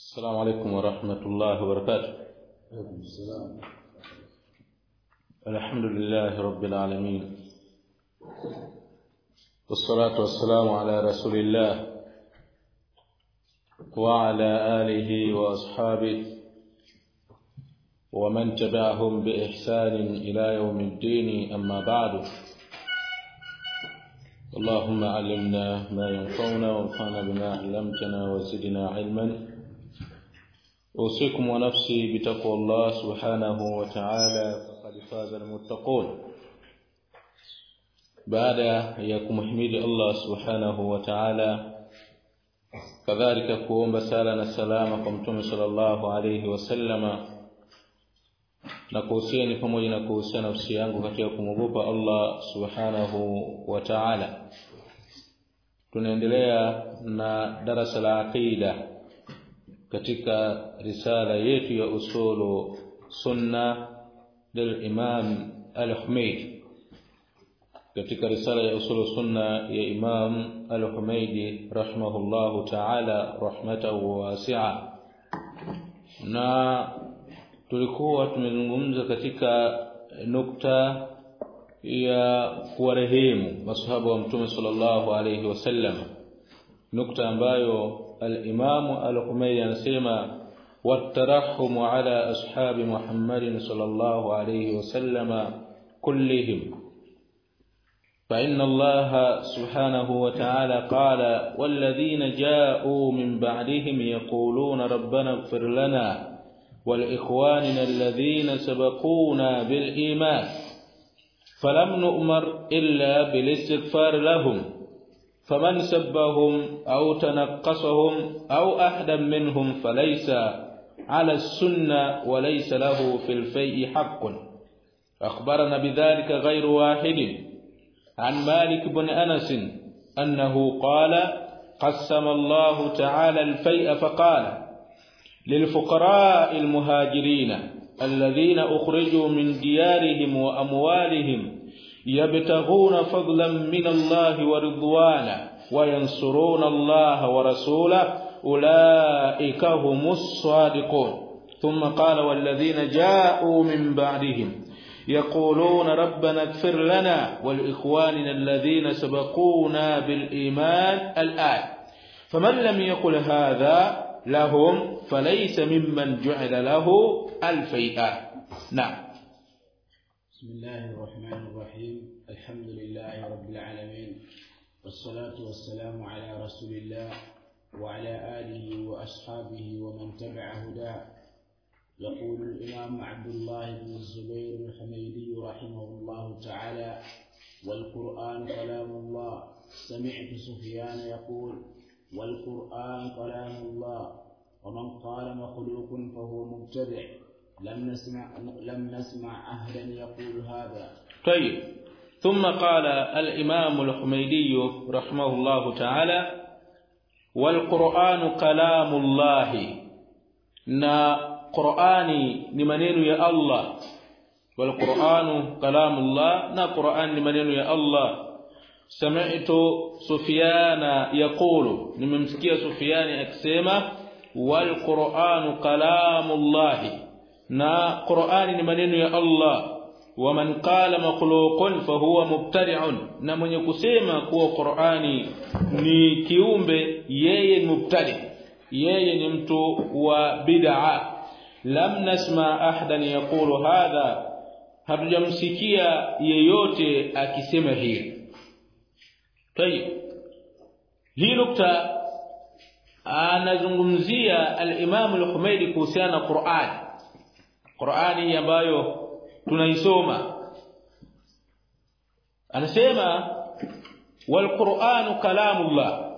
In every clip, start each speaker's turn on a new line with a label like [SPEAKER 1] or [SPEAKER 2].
[SPEAKER 1] السلام عليكم ورحمة الله وبركاته.
[SPEAKER 2] السلام
[SPEAKER 1] الحمد لله رب العالمين. والصلاة والسلام على رسول الله وعلى آله وأصحابه ومن تبعهم بإحسان إلى يوم الدين أما بعد. اللهم علمنا ما ينفعنا وانفعنا بما علمتنا وزدنا علما. أوصيكم ونفسي بتقوى الله سبحانه وتعالى فقد فاز المتقون. بعد إياكم حميد الله سبحانه وتعالى كذلك قوم بسالنا السلام قمتم صلى الله عليه وسلم. نكوسيني pamoja na kuhusiana nafsi yangu katika kumogopa Allah Subhanahu wa Ta'ala Tunaendelea na katika risala yetu ya usulu sunna lil imam al-Humaydi katika risala ya usulu sunna ya imam al-Humaydi rahimahullahu ta'ala rahmatahu wasi'a na tulikuwa tumezungumza katika nukta ya kuwarehemu masahaba wa mtume sallallahu alayhi wasallam nukta ambayo al-Imam al-Humaydi anasema والترحم على أصحاب محمد صلى الله عليه وسلم كلهم. فإن الله سبحانه وتعالى قال والذين جاءوا من بعدهم يقولون ربنا اغفر لنا والإخواننا الذين سبقونا بالإيمان فلم نؤمر إلا بالاستغفار لهم. فمن سبهم أو تنقصهم أو أحدا منهم فليس على السنة وليس له في الفيء حق. أخبرنا بذلك غير واحد عن مالك بن أنس أنه قال قسم الله تعالى الفيء فقال للفقراء المهاجرين الذين أخرجوا من ديارهم وأموالهم يبتغون فضلا من الله ورضوانا وينصرون الله ورسوله. أولئك هم الصادقون. ثم قال والذين جاءوا من بعدهم يقولون ربنا اغفر لنا ولإخواننا الذين سبقونا بالإيمان. الآن فمن لم يقل هذا لهم فليس ممن جعل له الفيئة نعم.
[SPEAKER 2] بسم الله الرحمن والصلاة والسلام على رسول الله وعلى آله وأصحابه ومن تبع هداه. يقول الإمام عبد الله بن الزبير الحميدي رحمه الله تعالى والقرآن كلام الله. سمعت سفيان يقول والقرآن كلام الله. ومن قال مخلوق فهو مبتدع. لم نسمع لم نسمع أهلا يقول هذا.
[SPEAKER 1] طيب. ثم قال الإمام ل الحميدي رحمه الله تعالى والقرآن كلام الله. نا قرآن لمنين يا الله. والقرآن كلام الله. نا قرآن لمنين يا الله. سمعت سفيان يقول لممسكي سفيان أ والقرآن كلام الله. نا قرآن لمنين يا الله. Waman qala makhluqun fahuwa mubtadi'un na mwenye kusema kuwa Qur'ani ni kiumbe yeye ni mubtadi yeye ni mtu wa bid'a. Lam nasma ahadan yaqulu hadha hatujamsikia yeyote akisema hili. Tayib hii nukta anazungumzia al-Imam al-Humaydi kuhusiana na Qur'an. Qur'ani ambayo tunaisoma. Anasema walquranu kalamullah.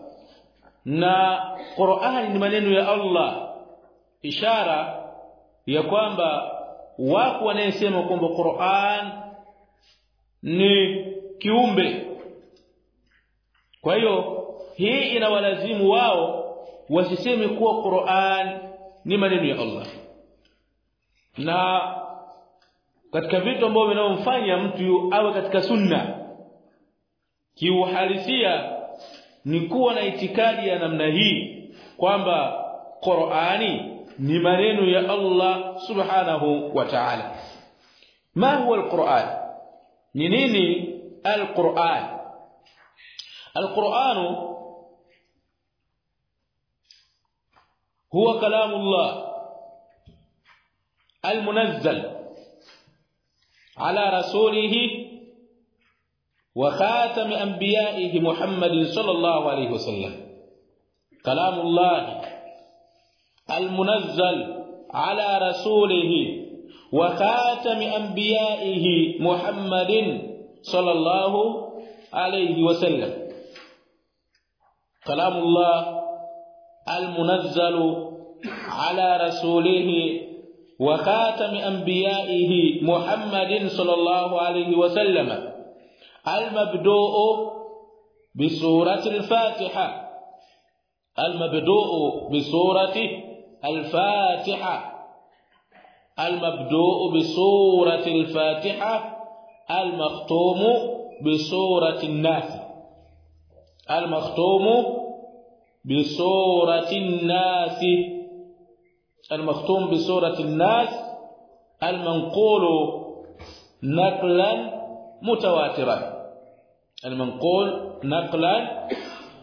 [SPEAKER 1] Na Qur'ani ni maneno ya Allah. Ishara ya kwamba wako wanayesema kwamba Qur'an ni kiumbe. Kwa hiyo hii inawalazimu wao wasiseme kuwa Qur'an ni maneno ya Allah. Na katika vitu ambavyo vinavyomfanya mtu awe katika sunna. Kiuhalisia ni kuwa na itikadi ya namna hii kwamba Qur'ani ni maneno ya Allah subhanahu wa ta'ala. Ma huwa al-Qur'an? Ni nini al-Qur'an? al-Qur'an huwa kalamullah al-munazzal على رسوله وخاتم أنبيائه محمد صلى الله عليه وسلم. كلام الله المنزل على رسوله وخاتم أنبيائه محمد صلى الله عليه وسلم. كلام الله المنزل على رسوله وخاتم انبيائه محمد صلى الله عليه وسلم المبدوء بسوره الفاتحه المبدوء بسوره الفاتحه المبدوء بسوره الفاتحه المختوم بسوره الناس المختوم بسوره الناس المختوم بسورة الناس المنقول نقلا متواترا. المنقول نقلا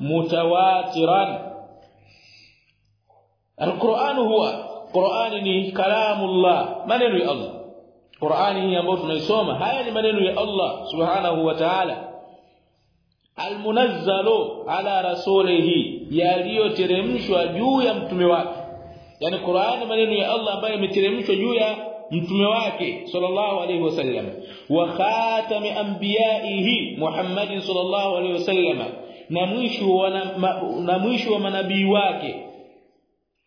[SPEAKER 1] متواترا. القرآن هو قرآن كلام الله. من هو الله؟ قرآن هي ما تنسوما هاي من هو الله سبحانه وتعالى. المنزل على رسوله. يليو ترمشوا جوه يا متوي yani Qur'ani maneno ya Allah ambayo yameteremshwa juu ya mtume wake sallallahu alayhi wasallam wa khatami anbiya'ihi Muhammad sallallahu alayhi wasallam na mwisho wa na mwisho wa manabii wake.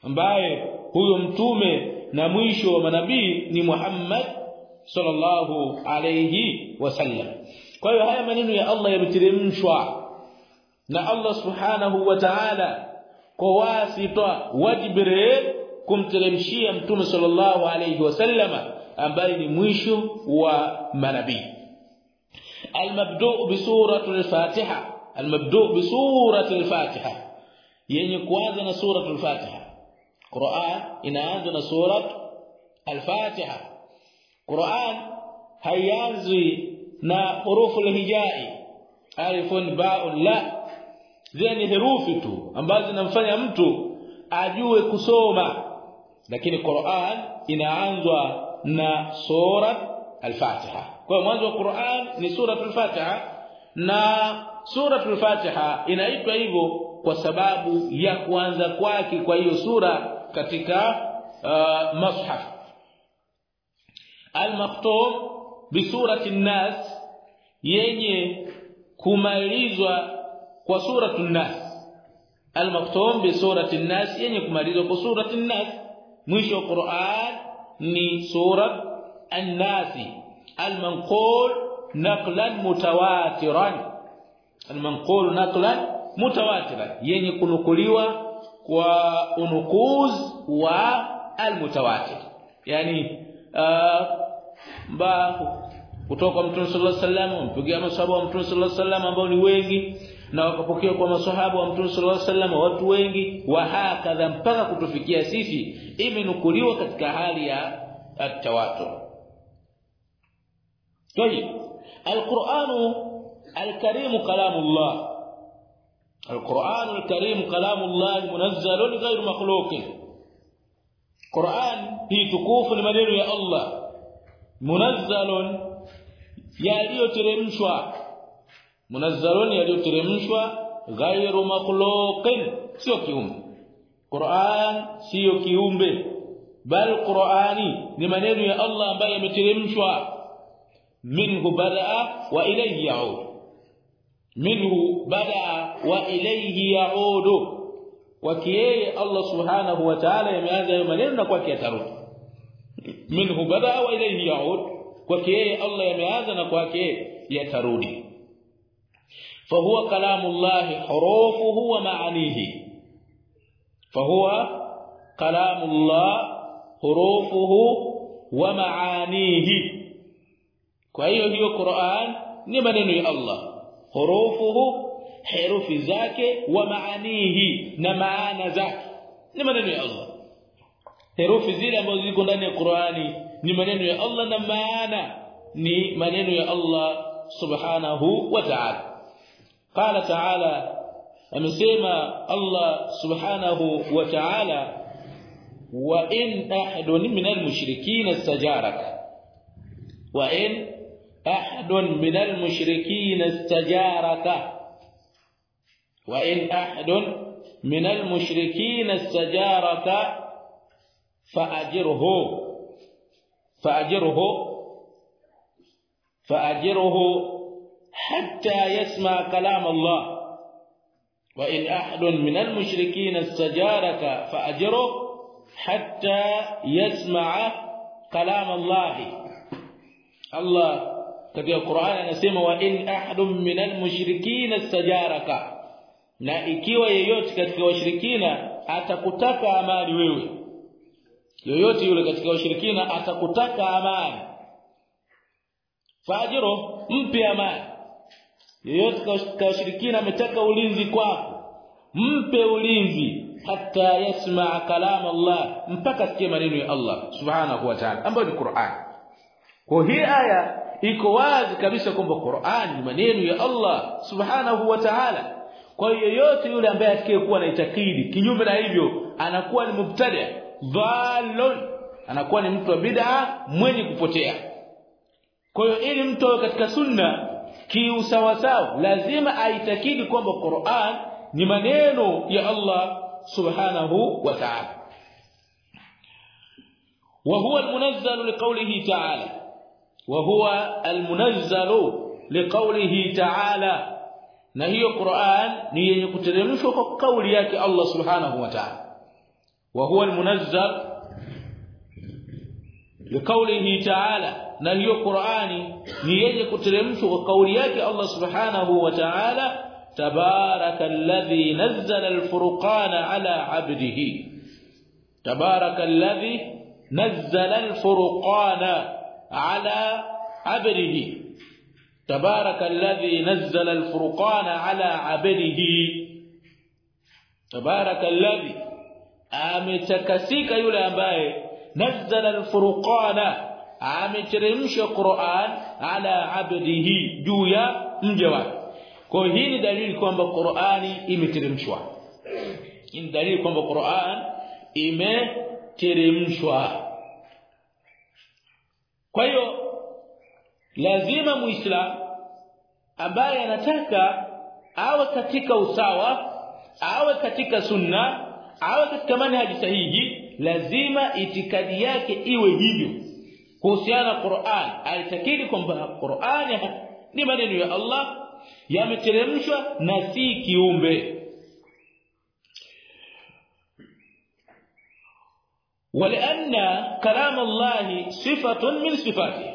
[SPEAKER 1] Ambaye huyo mtume na mwisho wa manabii ni Muhammad sallallahu alayhi wasallam kwa hiyo haya maneno ya Allah yameteremshwa. Na Allah subhanahu wa ta'ala kwa wasita wa kumteremshia mtume sallallahu alayhi wasallama ambaye ni mwisho wa manabii. Almabdu bi surati al-fatiha almabdu bi surati al-fatiha yenye kuanza na suratul al-fatiha Qur'an inaanza na surat al-fatiha. Qur'an haianzi na hurufu al-hijai alifun ba'un la. Zeni herufi tu ambazo zinamfanya mtu ajue kusoma lakini Qur'an inaanzwa na sura al-Fatiha. Kwa hiyo mwanzo wa Qur'an ni sura al-Fatiha na sura al-Fatiha inaitwa hivyo kwa sababu ya kuanza kwake kwa hiyo sura katika uh, mushaf al-maktum bi surati an-nas yenye kumalizwa kwa suratu an-nas. Al-maktum bi surati an-nas yenye kumalizwa kwa surati an-nas mwisho wa Qur'an ni surat an-nas. Al-manqul naqlan mutawatiran. Al-manqul naqlan mutawatiran. Yenye kunukuliwa kwa unukuz wa al-mutawatir. Yani uh, kutoka mtume sallallahu alaihi wasallam mpigia masahaba wa mtume sallallahu alaihi wasallam ambao ni wengi na wakapokea kwa maswahaba wa mtume sallallahu alaihi wasallam watu wengi wa hakadha mpaka kutufikia sisi imenukuliwa katika hali ya at-tawatur طيب القرآن الكريم كلام الله القرآن الكريم كلام الله منزل غير مخلوق قرآن هي تكوف لمنين يا الله منزل yaliyoteremshwa Munazzalun yaliyoteremshwa ghairu makhluqin sio kiumbe Qur'an sio kiumbe bal Qur'ani ni maneno ya Allah ambayo yameteremshwa minhu badaa wa ilayhi yaud minhu badaa wa ilayhi yaud wakieye Allah subhanahu wa ta'ala yameanza hayo maneno na kwake yatarudi minhu badaa wa ilayhi yaud kwake yeye Allah yameanza na kwake yatarudi فهو كلام الله حروفه ومعانيه. فهو كلام الله حروفه ومعانيه. كاي هي القران ني مدنوي الله. حروفه حروف ذاك ومعانيه. ومعانا ذاك. ني مدنوي الله. حروف ذيله ambazo ziko ndani القرآن ni maneno الله Allah na maana الله سبحانه وتعالى. قال تعالى امسما الله سبحانه وتعالى وإن أحد من المشركين استجارك. وإن أحد من المشركين استجارك. وإن أحد من المشركين استجارك فأجره فأجره فأجره حتى يسمع كلام الله. وإن أحد من المشركين استجارك فأجره حتى يسمع كلام الله. الله كتب القرآن ان وإن أحد من المشركين استجارك. لا ikiwa yeyote katika washirikina atakutaka أمان wewe yoyote yule katika washirikina atakutaka أمان. فأجره mpe amani yoyote kashirikina ametaka ulinzi kwako mpe ulinzi hata yasma kalam Allah mpaka sikie maneno ya Allah subhanahu wa ta'ala ambayo ni Qur'an. Kwa hii aya iko wazi kabisa kwamba Qur'an ni maneno ya Allah subhanahu wa ta'ala. Kwa hiyo yoyote yule ambaye atakayekuwa na itakidi kinyume na hivyo anakuwa ni mubtada dhalun anakuwa ni mtu wa bid'a mwenye kupotea. Kwa hiyo ili mtu katika sunna kiusawasawa lazima aitakidi kwamba Qur'an ni maneno ya Allah subhanahu wa ta'ala وهو المنزل لقوله تعالى وهو المنزل لقوله تعالى na hiyo Qur'an ni yenye kuteremshwa kwa kauli yake Allah subhanahu wa ta'ala وهو المنزل لقوله تعالى na hiyo Qur'ani ni yenye kuteremshwa kwa kauli yake Allah Subhanahu wa Ta'ala tabarakalladhi nazzala al-furqana ala 'abdihi tabarakalladhi nazzala al-furqana ala 'abdihi tabarakalladhi nazzala al-furqana ala 'abdihi tabarakalladhi ametakasika yule ambaye nazzala al-furqana ameteremsha Qur'an ala abdihi juu ya mje wake. Kwa hii ni dalili kwamba Qur'ani imeteremshwa. Ni dalili kwamba Qur'an imeteremshwa. Kwa hiyo lazima muislam ambaye anataka awe katika usawa awe katika sunna awe katika manhaji sahihi lazima itikadi yake iwe hivyo kuhusiana Qur'an alitakidi kwamba Qur'an ni maneno ya Allah yameteremshwa na si kiumbe ولان كلام الله صفه من صفاته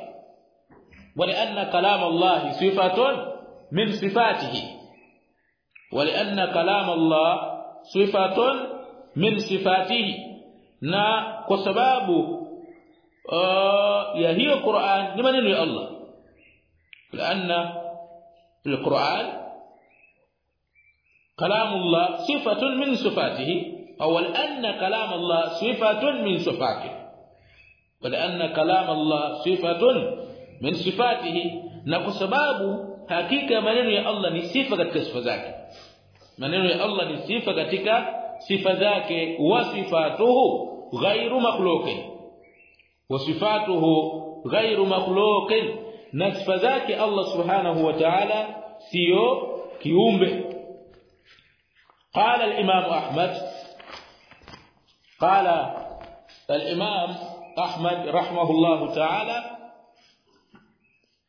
[SPEAKER 1] ولان كلام الله صفه من صفاته ولان كلام الله صفه من صفاته na kwa sababu ya hiyo Qur'an ni maneno ya Allah لأن القرآن كلام الله صفة من صفاته أو لأن كلام الله صفة من صفاته ولأن كلام الله صفة من صفاته sababu hakika maneno ya Allah ni sifa katika sifa zake maneno ya Allah ni sifa katika sifa zake wa sifatuhu ghairu makhluqin makhluqin na sifa zake Allah subhanahu wa ta'ala sio kiumbe قال الإمام أحمد قال الإمام أحمد رحمه الله تعالى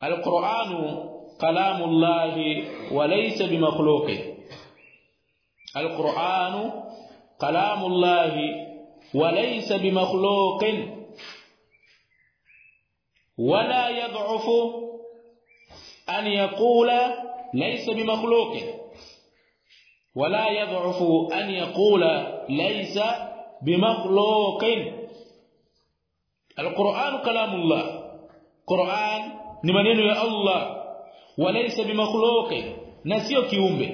[SPEAKER 1] القرآن كلام الله وليس بمخلوق. القرآن كلام الله وليس بمخلوق. ولا يضعف أن يقول ليس بمخلوق ولا يضعف أن يقول ليس بمخلوق القرآن كلام الله قرآن ni maneno ya Allah walaysa bimakhluqin na sio kiumbe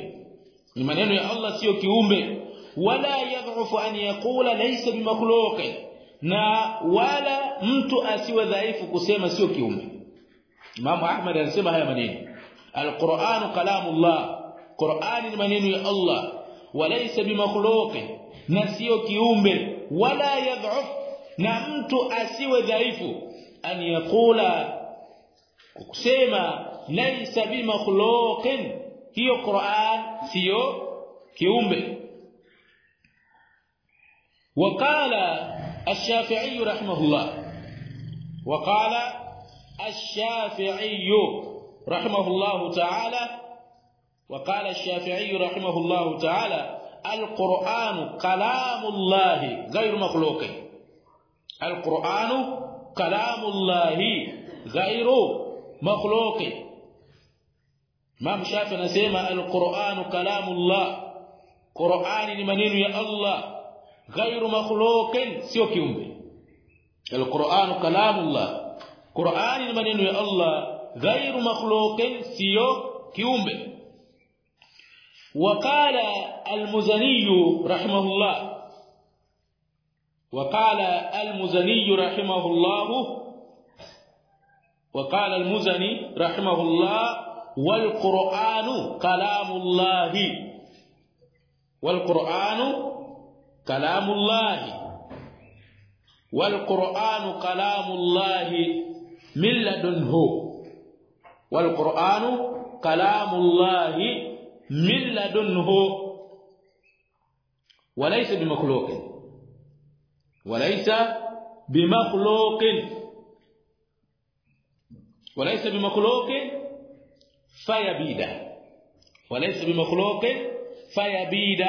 [SPEAKER 1] ni maneno ya Allah sio kiumbe wala yadhufu an yaqula laysa bimakhluqin na wala mtu asiwe dhaifu kusema sio kiumbe. Imam Ahmad anasema haya maneno. Al-Qur'an kalamullah. Qur'ani ni maneno ya Allah. Walaysa bimakhluqi na sio kiumbe. Wala yadhuf na mtu asiwe dhaifu. An yaqula. Kusema laysa bimakhluqin hiyo Qur'an sio kiumbe. Wakala الشافعي رحمه الله. وقال الشافعي رحمه الله تعالى وقال الشافعي رحمه الله تعالى القرآن كلام الله غير مخلوق. القرآن كلام الله غير مخلوق. Imam Shafi anasema al-Qur'anu kalamullah Qur'ani ni maneno ya Allah غير مخلوق سوى كيومه القرآن كلام الله. قرآن منن يا الله غير مخلوق سوى كيومه وقال المزني رحمه الله وقال المزني رحمه الله وقال المزني رحمه الله والقرآن كلام الله. والقرآن كلام الله والقرآن كلام الله من لدنه والقرآن كلام الله من لدنه وليس بمخلوق وليس بمخلوق وليس بمخلوق فيبيد وليس بمخلوق فيبيد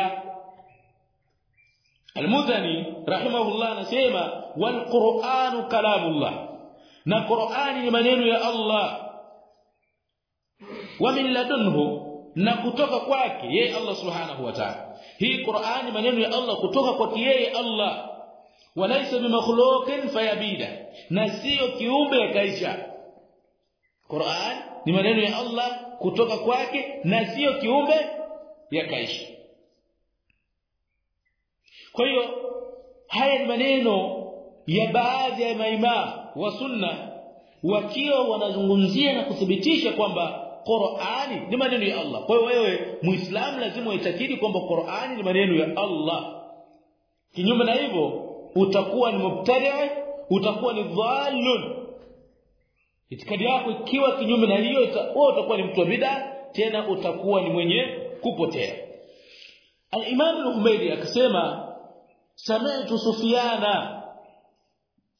[SPEAKER 1] Al-Mudhani rahimahullah anasema wal Qur'anu kalamullah. Na Qur'ani ni maneno ya Allah. Wa min ladunhu na kutoka kwake yeye Allah subhanahu wa ta'ala. Hii Qur'ani maneno ya Allah kutoka kwake yeye Allah. Walaysa bimakhluqin fayabida. Na sio kiumbe kaisha. Qur'an ni maneno ya Allah kutoka kwake na sio kiumbe yakaisha kwa hiyo haya maneno ya baadhi ya maima wa sunna wakiwa wanazungumzia na kuthibitisha kwamba Qur'ani ni maneno ya Allah. Kwa hiyo wewe Muislamu lazima uitakidi kwamba Qur'ani ni maneno ya Allah. Kinyume na hivyo utakuwa ni mubtadi' utakuwa ni dhallun. Itikadi yako ikiwa kinyume na hiyo wewe utakuwa ni mtu wa bid'a tena utakuwa ni mwenye kupotea. Al-Imam al-Humaydi akasema sami'tu sufiana.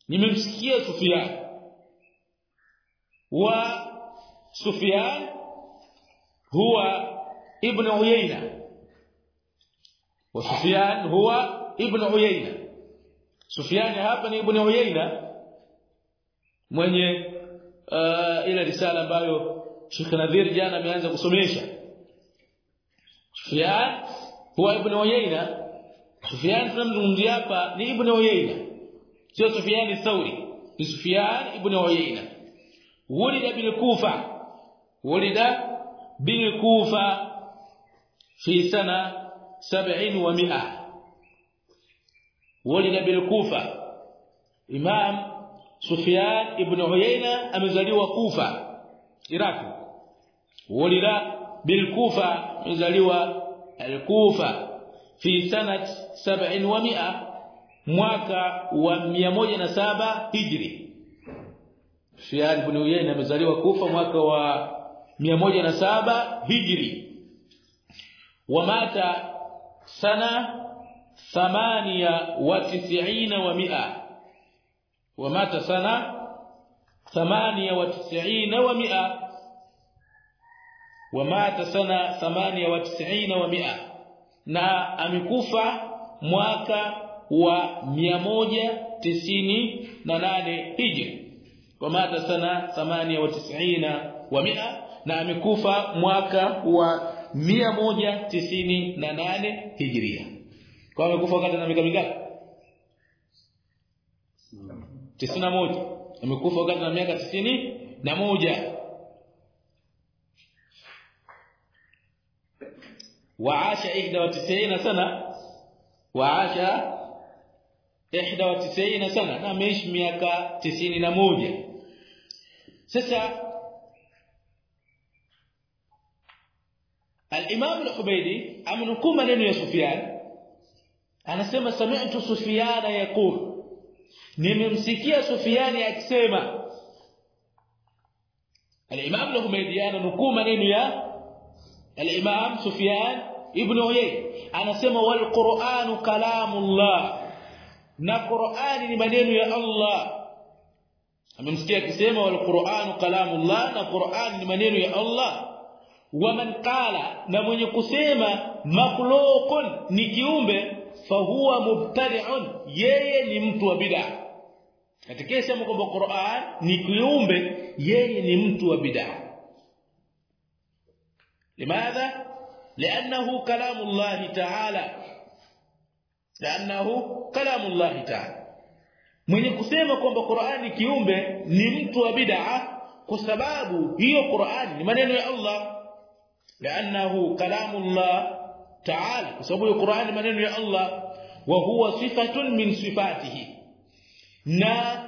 [SPEAKER 1] Nimemsikia sufiana wa Sufyan huwa ibn Uyayna. Wa Sufyan huwa ibn Uyayna. Sufyan hapa ni ibn Uyayna mwenye uh, ile risala ambayo Sheikh Nadhir jana ameanza kusomesha. Sufyan huwa ibn Uyayna Sufyan tunamzungumzia hapa ni ibn Uyayna sio Sufyan Thauri ni Sufyan ibn Uyayna ولد بالكوفه ولد بالكوفه في سنه 700 ولد بالكوفه امام سفيان ابن عيينه amezaliwa kufa iraq ولد بالكوفه amezaliwa al-kufa fi sanat 70 wa mwaka wa 107 hijri. Sufyan ibn Uyayna amezaliwa Kufa mwaka wa 107 hijri. Wamata sana ثمانية وتسعين ومئة ومات سنة ثمانية وتسعين ومئة ومات سنة ثمانية وتسعين ومئة na amekufa mwaka wa 198 Hijri. Wamata sana 98 wa 100 na amekufa mwaka wa 198 Hijria. Kwa amekufa wakati na miaka mingapi? 91 amekufa wakati na miaka 90 na moja وعاش 91 سنه وعاش ihda wa tisaina sana na ameishi miaka tisini na moja sasa al-Imam al-Hubaydi amenukuu maneno ya Sufyan anasema sami'tu Sufyan yaqul nimemsikia Sufyan akisema al-Imam al-Hubaydi ananukuu maneno ya al-Imam Sufyan ibn Uyay anasema wal Qur'anu kalamullah. Na Qur'ani ni maneno ya Allah. Amemsikia akisema wal Qur'anu kalamullah na Qur'ani ni maneno ya Allah. Waman qala na mwenye kusema makhluqun ni kiumbe fahuwa mubtadi'un yeye ni mtu wa bid'a. Kwamba Qur'an ni kiumbe yeye ni mtu wa bid'a لماذا لانه كلام الله تعالى لانه كلام الله تعالى mwenye kusema kwamba Qur'ani kiumbe ni mtu wa bid'a kwa sababu hiyo Qur'ani ni maneno ya Allah لانه كلام الله تعالى kwa sababu hiyo Qur'ani maneno ya Allah wa huwa sifatun min sifatihi na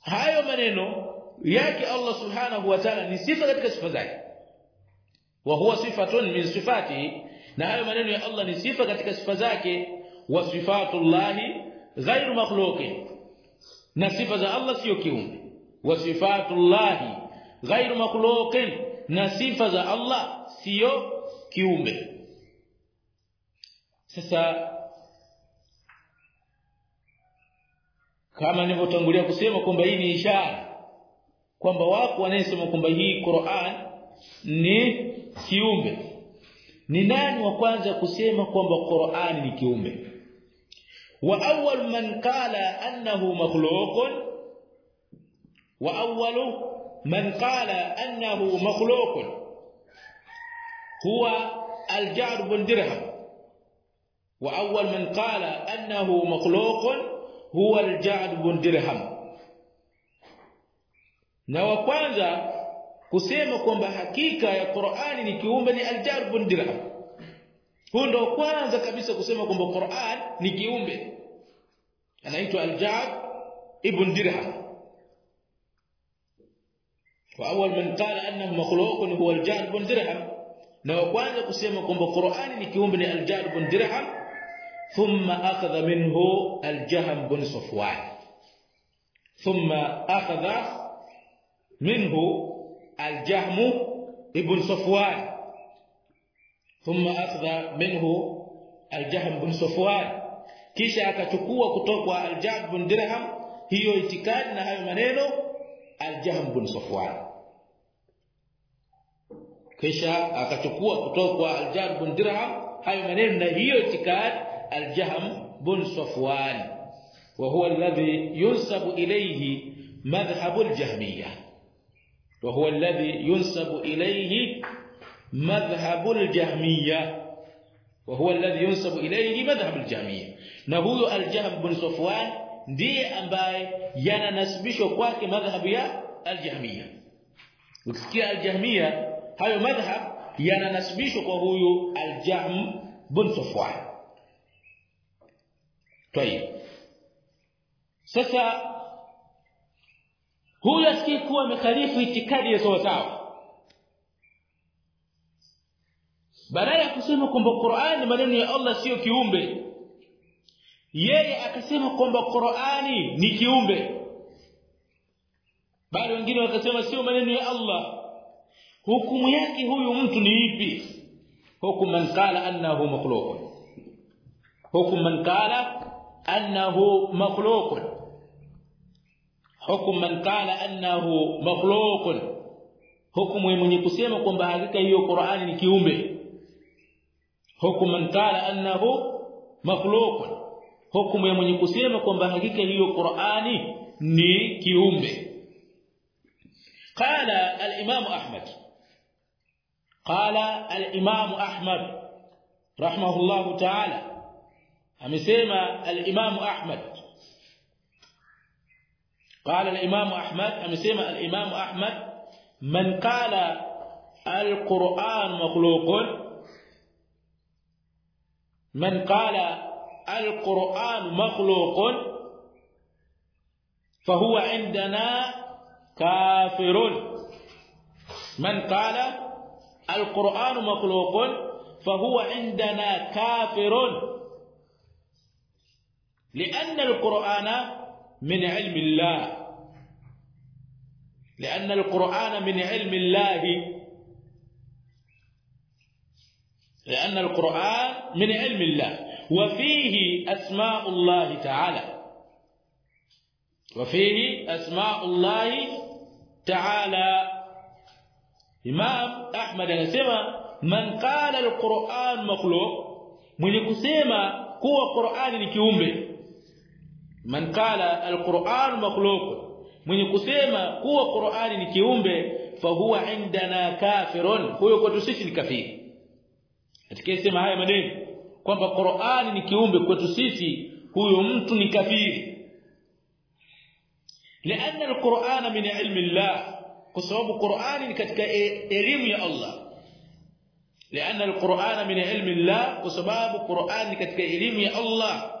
[SPEAKER 1] hayo maneno yake Allah subhanahu wa ta'ala ni sifa katika sifa zake wa huwa sifatun min sifatihi na hayo maneno ya Allah ni sifa katika sifa zake wa sifatullahi ghairu makhluqi na sifa za Allah sio kiumbe. Wa sifatullahi ghairu makhluqin na sifa za Allah sio kiumbe. Sasa kama nilivyotangulia kusema kwamba hii ni ishara kwamba wako wanayesema kwamba hii Qur'an ni kiumbe. Ni nani wa kwanza kusema kwamba Qur'an ni kiumbe? Wa awwal man qala annahu makhluqun. Wa awwalu man qala annahu makhluqun. Huwa al-jar bin Dirham. Wa awwal man qala annahu makhluqun huwa al-jar bin Dirham. Na wa kwanza kusema kwamba hakika ya Qur'ani ni kiumbe ni al-Jar bin Dirham huyo ndo kwanza kabisa kusema kwamba Qur'an ni kiumbe anaitwa al-Jar ibn Dirham wa awwal man qala annahu makhluqun huwa al-Jar ibn Dirham na wa kwanza kusema kwamba Qur'ani ni kiumbe ni al-Jar ibn Dirham thumma akhadha minhu al-Jahm bin Safwan thumma akhadha الجهم ابن صفوان ثم اخذ منه الجهم بن صفوان kisha akachukua kutoka kwa Al-Jahb bin Dirham hiyo itikadi na hayo maneno Al-Jahm bin Safwan kisha akachukua kutoka kwa Al-Jahb bin Dirham hayo maneno na hiyo itikadi Al-Jahm bin Safwan wa huwa alladhi yunsabu ilayhi madhhabu al-Jahmiyyah وهو الذي ينسب إليه مذهب الجهمية. وهو الذي ينسب إليه مذهب الجهمية. نهو الجهم بن صفوان دي أمباي ينسبشوا كواك مذهب يا الجهمية. وتسكي الجهمية هاي مذهب ينسبشوا كوهو الجهم بن صفوان. طيب. ساسا huyu asikii kuwa amekhalifu itikadi ya sawa sawa badala ya kusema kwamba Qur'ani maneno ya Allah sio kiumbe yeye akasema kwamba Qur'ani ni kiumbe bali wengine wakasema sio maneno ya Allah hukumu yake huyu mtu ni ipi hukumu man qala annahu makhluq hukumu man qala annahu makhluq hukumu man qala annahu makhluq hukumu mwenye kusema kwamba hakika hiyo Qur'ani ni kiumbe hukumu man qala annahu makhluq hukumu ya mwenye kusema kwamba hakika hiyo Qur'ani ni kiumbe قال الامام احمد قال الامام احمد رحمه الله تعالى amesema al-Imam Ahmad قال الإمام أحمد amesema al-Imam Ahmad man qala al-Qur'an makhluqun man qala القرآن مخلوق فهو عندنا كافر. من قال القرآن مخلوق فهو عندنا كافر. لأن القرآن من علم الله. لأن القرآن من علم الله. لأن القرآن من علم الله. وفيه أسماء الله تعالى. وفيه أسماء الله تعالى. إمام أحمد anasema man qala alquran makhluq mwenye kusema kuwa Qur'ani ni man qala alquran makhluq mwenye kusema kuwa Qur'ani ni kiumbe fahuwa indana kafirun huyo kwetu sisi ni kafiri atakayesema haya maneno kwamba Qur'ani ni kiumbe kwetu sisi huyo mtu ni kafiri لأن القرآن من علم الله بسبب القرآن katika elimu ya Allah لأن القرآن من علم الله بسبب القرآن katika elimu ya Allah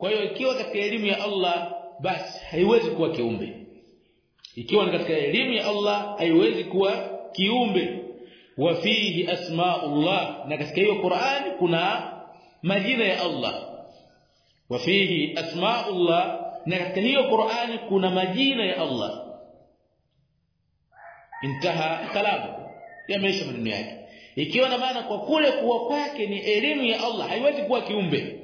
[SPEAKER 1] kwa hiyo ikiwa katika elimu ya Allah basi haiwezi kuwa kiumbe. Ikiwa ni katika elimu ya Allah haiwezi kuwa kiumbe. Wa fihi asmaullah na katika hiyo Qur'an kuna majina ya Allah. Wa fihi asmaullah na katika hiyo Qur'an kuna majina ya Allah. Intaha kalamu yameisha maneno yake. Ikiwa na maana kwa kule kuwa kwake ni elimu ya Allah haiwezi kuwa kiumbe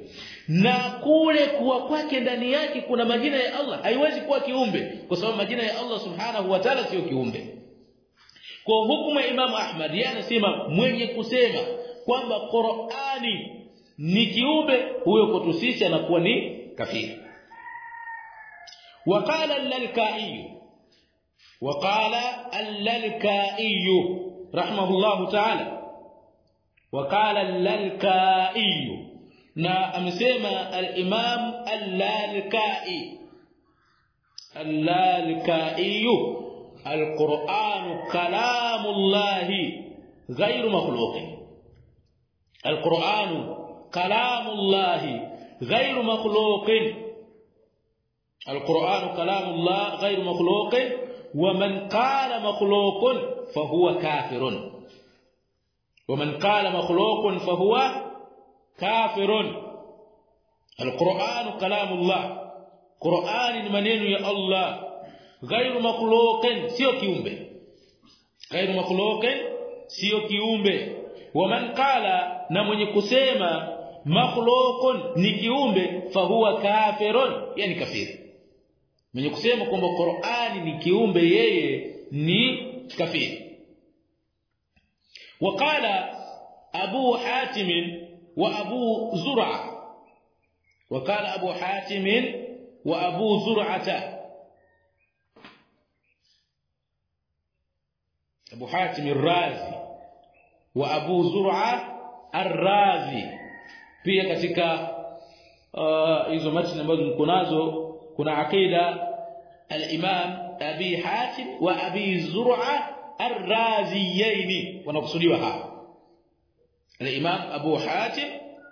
[SPEAKER 1] na kule kuwa kwake ndani yake kuna majina ya Allah haiwezi kuwa kiumbe kwa sababu majina ya Allah subhanahu wa ta'ala sio kiumbe kwa hukumu ya Imam Ahmad yeye anasema mwenye kusema kwamba Qur'ani ni kiumbe huyo kwetu sisi anakuwa ni kafiri وقال اللالكائي وقال اللالكائي رحمه الله تعالى وقال اللالكائي na amesema al-Imam al-Lalkai al-Lalkai al-Qur'an kalamullah غير مخلوق القرآن كلام الله غير مخلوق القرآن كلام الله غير مخلوق ومن قال مخلوق فهو كافر ومن قال مخلوق فهو كافر القرآن كلام الله قرآن منين يا الله غير مخلوق سيو كيومbe غير مخلوق sio kiumbe waman qala na mwenye kusema makhluqun ni kiumbe fahuwa kafirun yani kafiri mwenye kusema kwamba Qur'ani ni kiumbe yeye ni kafiri وقال ابو حاتم وابو زرعه وقال ابو حاتم وابو زرعه ابو حاتم الرازي وابو زرعه الرازي pia katika hizo uh, matni ambazo mko nazo kuna aqida al-imam abi hatim wa abi zur'a ar-raziyaini wanakusudiwa hapa الإمام أبو حاتم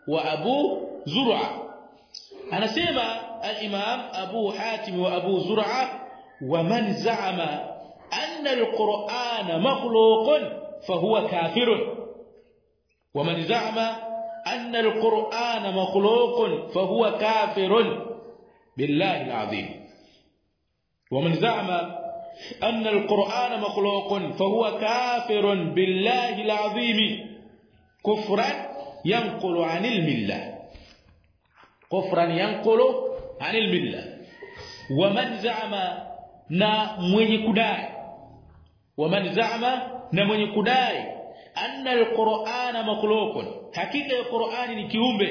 [SPEAKER 1] وأبو زرعة. أنا اسمع الإمام أبو حاتم وأبو زرعة ومن زعم أن القرآن مخلوق فهو كافر. ومن زعم أن القرآن مخلوق فهو كافر. بالله العظيم. ومن زعم أن القرآن مخلوق فهو كافر. بالله العظيم. kufran yanqulu anil millah. Kufran yanqulu anil millah. Waman za'ama na mwenye kudai. Waman za'ama na mwenye kudai. Anna alqur'ana makhluqun. Hakika ya ni kiumbe.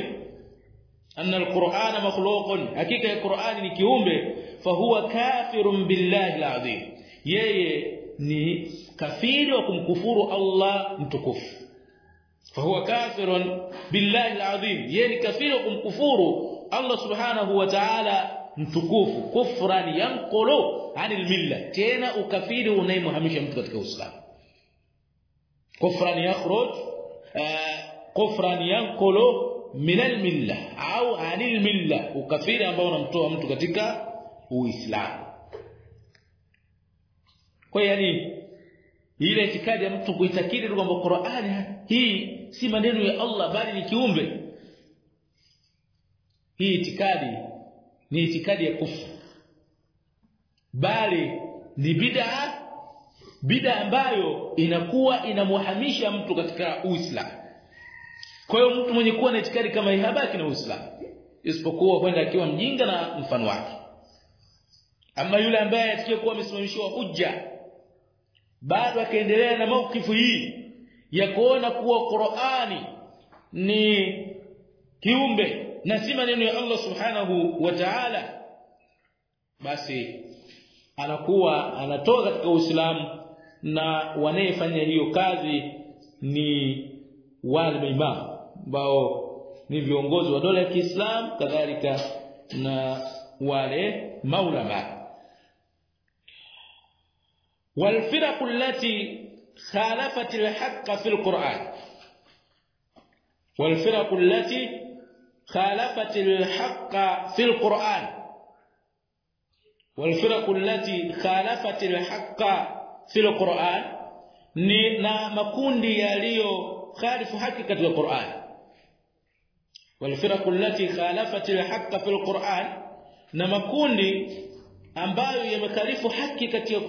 [SPEAKER 1] Anna alqur'ana makhluqun. Hakika ya ni kiumbe. Fahuwa kafirun billahi alazim. Yeye ni kafiri wa kumkufuru Allah mtukufu. فهو كافر بالله العظيم. يعني كافر ومكفور الله سبحانه وتعالى متكوف كفرا ينقل عن الملة. تينا وكفير ونيمهمش انت في الاسلام كفرا يخرج آه، كفرا ينقل من الملة أو عن الملة. وكفير ambao namtoa mtu katika uislamu kwa yani ile itikadi ya mtu kuitakiri kwamba Qur'ani hii si maneno ya Allah bali ni kiumbe. Hii itikadi ni itikadi ya kufu bali ni bid'a bid'a ambayo inakuwa inamuhamisha mtu katika Uislamu. Kwa hiyo mtu mwenye kuwa na itikadi kama hii habaki na Uislamu isipokuwa kwenda akiwa mjinga na mfano wake. Ama yule ambaye atakayekuwa amesimamishiwa hujja bado akaendelea na maukifu hii ya kuona kuwa Qur'ani ni kiumbe na si maneno ya Allah subhanahu wa ta'ala basi anakuwa anatoka katika Uislamu na wanayefanya hiyo kazi ni wale maimamu ambao ni viongozi wa dola ya Kiislamu kadhalika na wale maulama والفرق التي خالفت الحق في القرآن. والفرق التي خالفت الحق في القرآن. والفرق التي خالفت الحق في القرآن نا مكوندي يليو خالف حقيقه القران والفرق التي خالفت الحق في القرآن نا مكوندي ambayo yamekhalifu haki kati ya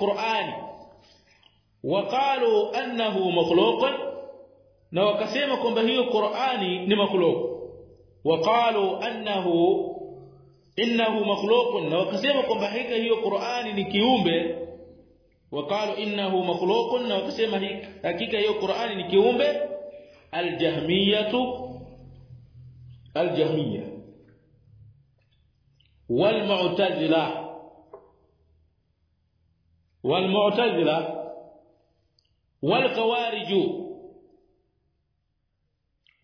[SPEAKER 1] waqalu annahu makhluq na wakasema kwamba hiyo Qur'ani ni makhluq waqalu annahu innahu makhluq na wakasema kwamba hakika hiyo Qur'ani ni kiumbe waqalu innahu makhluq na wakasema hakika hiyo Qur'ani ni kiumbe aljahmiyatu aljahmiya والمعتزله والمعتزله والخوارج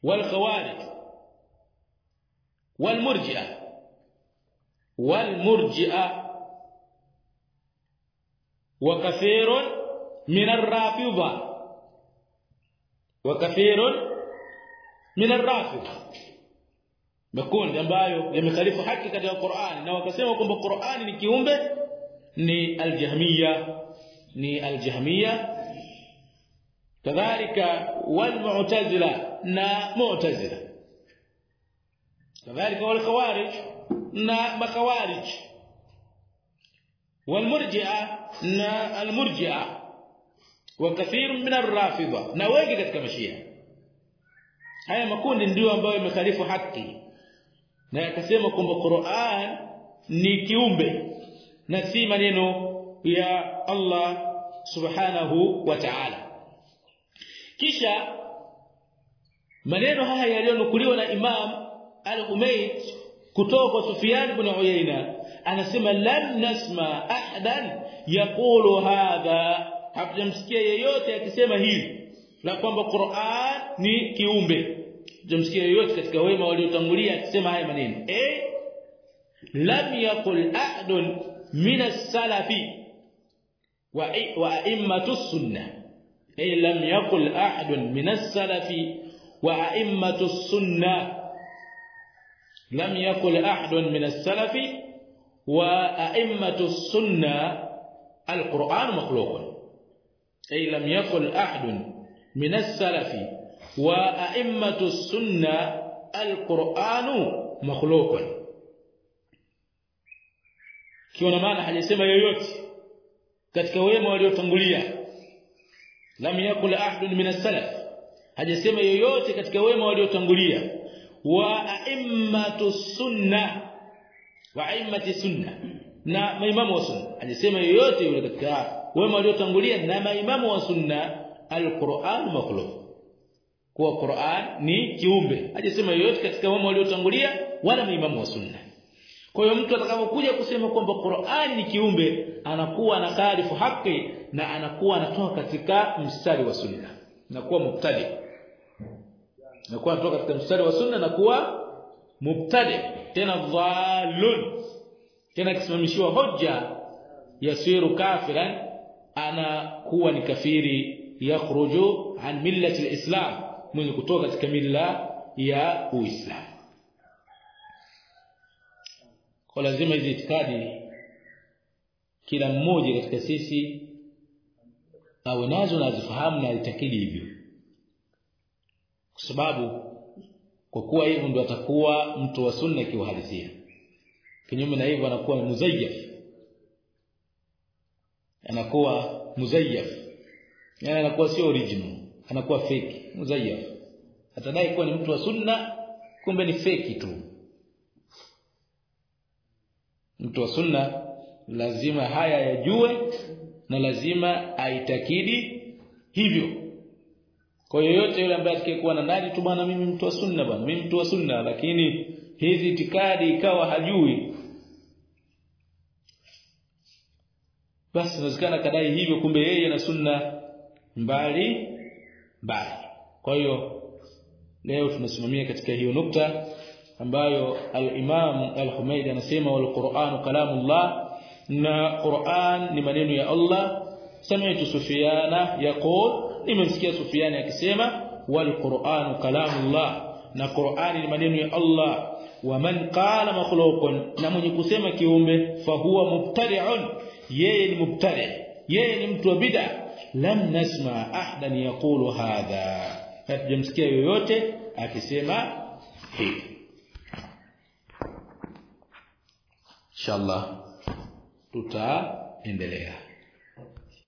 [SPEAKER 1] والخوارج والمرجئه والمرجئه وكثير من الرافضه وكثير من الرافضه makundi ambayo yamekhalifu haki katika Qur'an na wakasema kwamba Qur'an ni kiumbe ni aljahmiya ni aljahmiya walmu'tazila na mu'tazila kadhalika wal khawarij na makhawarij والمرجئه almurji'a wa kathir min arrafidha na wengi katika mashia haya makundi ndio ambayo yamekhalifu haki na yakasema kwamba Qur'an ni kiumbe na si maneno ya Allah subhanahu wa ta'ala kisha maneno haya yaliyonukuliwa na Imam Al-Umayd kutoka kwa Sufyan ibn Uyayna anasema lam nasma ahadan yaqulu hadha. Hatujamsikia yeyote akisema hili la kwamba Qur'an ni kiumbe. Hatujamsikia yeyote katika wema waliotangulia akisema haya maneno. Eh lam yaqul ahadun min as-salafi wa wa a'immatus sunnah أي لم يقل أحد من السلف وأئمة السنة. لم يقل أحد من السلف وأئمة السنة. القرآن مخلوق. أي لم يقل أحد من السلف وأئمة السنة. القرآن مخلوق. kiona maana hajasema yoyote katika wema waliotangulia lam yakul ahadun min as-salaf. Hajasema yoyote katika wema waliotangulia. Wa a'immatu sunna. Wa a'immati sunna. Na maimamu wa sunna. Hajasema yoyote yule katika wema waliotangulia na maimamu wa sunna al-Qur'an makhluq. Kwa Qur'an ni kiumbe. Hajasema yoyote katika wema waliotangulia wala maimamu wa sunna. Kwa hiyo mtu atakapokuja kusema kwamba Qur'an ni kiumbe anakuwa na khalifu haki na anakuwa anatoka katika mstari wa sunna na kuwa mubtadi. Na kuwa anatoka katika mstari wa sunna nakuwa mubtadi. Tena dhalun tena kisimamishiwa hoja yasiru kafiran anakuwa ni kafiri yakhruju an millati alislam mwenye kutoka katika mila ya uislamu. Kwa lazima hizi itikadi kila mmoja katika sisi awe nazo na azifahamu na aitakidi hivyo. Kwa sababu kwa kuwa hivyo ndio atakuwa mtu wa sunna kiuhalisia. Kinyume na hivyo anakuwa muzayyaf anakuwa muzayyaf yani anakuwa sio original anakuwa fake muzayyaf atadai kuwa ni mtu wa sunna kumbe ni fake tu. Mtu wa sunna lazima haya yajue na lazima aitakidi hivyo. Kwa yoyote yule ambaye atakayekuwa na nadi tu bwana mimi mtu wa sunna bwana mimi mtu wa sunna lakini hizi itikadi ikawa hajui. Basi inawezekana kadai hivyo kumbe yeye na sunna mbali mbali. Kwa hiyo leo tunasimamia katika hiyo nukta ambayo al-Imam al-Humaydi anasema wal Qur'anu kalamullah na Qur'an ni maneno ya Allah. Sami'tu Sufyana yaqul. Nimesikia Sufyana akisema wal Qur'an kalamullah. Na Qur'ani ni maneno ya Allah. Wa man qala makhluqun. Na mwenye kusema kiumbe fahuwa mubtadi'un. Yeye ni mubtadi. Yeye ni mtu wa bid'a. Lam nasma ahadan yaqulu hadha. Hatujamsikia yoyote akisema hivi. Inshallah tutaendelea